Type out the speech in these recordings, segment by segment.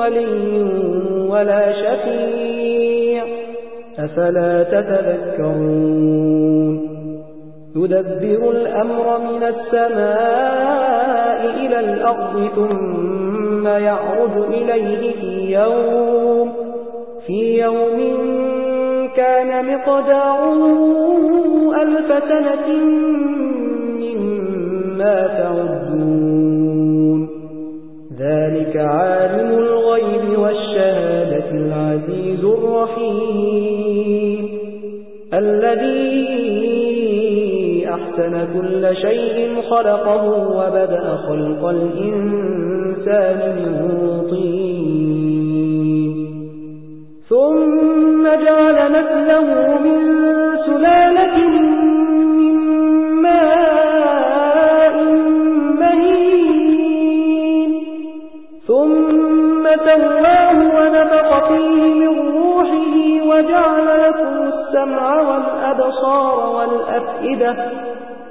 ولي ولا شفيع. أفلا تتذكرون؟ يدبر الأمر من السماء إلى الأرض ثم يعرج إليه في يوم في يوم كان مقداره ألف سنة مما تعدون. أحسن كل شيء خلقه وبدأ خلق الإنسان من طين. ثم جعل نسله من سلالة من ماء مهين. ثم سواه ونفق فيه من روحه وجعل لكم السمع والأبصار والأفئدة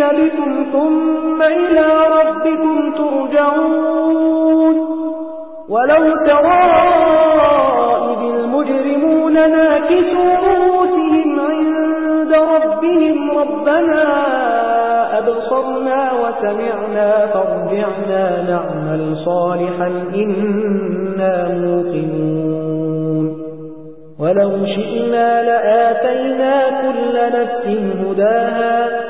وكل بكم ثم إلى ربكم ترجعون. ولو ترى إذ المجرمون ناكسوا رؤوسهم عند ربهم ربنا أبصرنا وسمعنا فارجعنا نعمل صالحا إنا موقنون. ولو شئنا لآتينا كل نفس هداها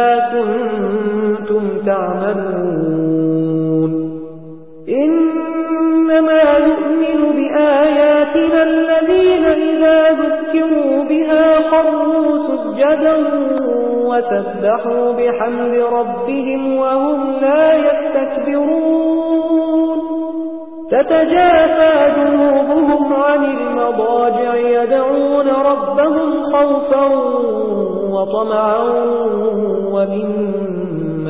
تعملون إنما يؤمن بآياتنا الذين إذا ذكروا بها خروا سجدا وسبحوا بحمد ربهم وهم لا يستكبرون. تتجافى جنوبهم عن المضاجع يدعون ربهم خوفا وطمعا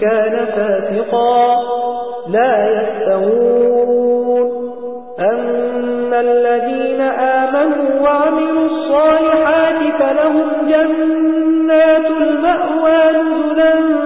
كان فاسقا لا يستوون. أما الذين آمنوا وعملوا الصالحات فلهم جنات المأوى نزلا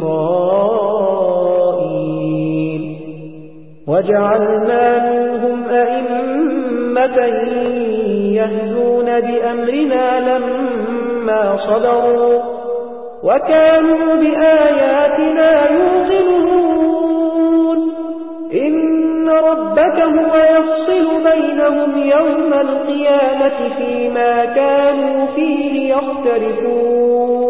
إسرائيل. وجعلنا منهم أئمة يهدون بأمرنا لما صبروا وكانوا بآياتنا يوقنون. إن ربك هو يفصل بينهم يوم القيامة فيما كانوا فيه يختلفون.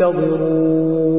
يَنْتَظِرُونَ.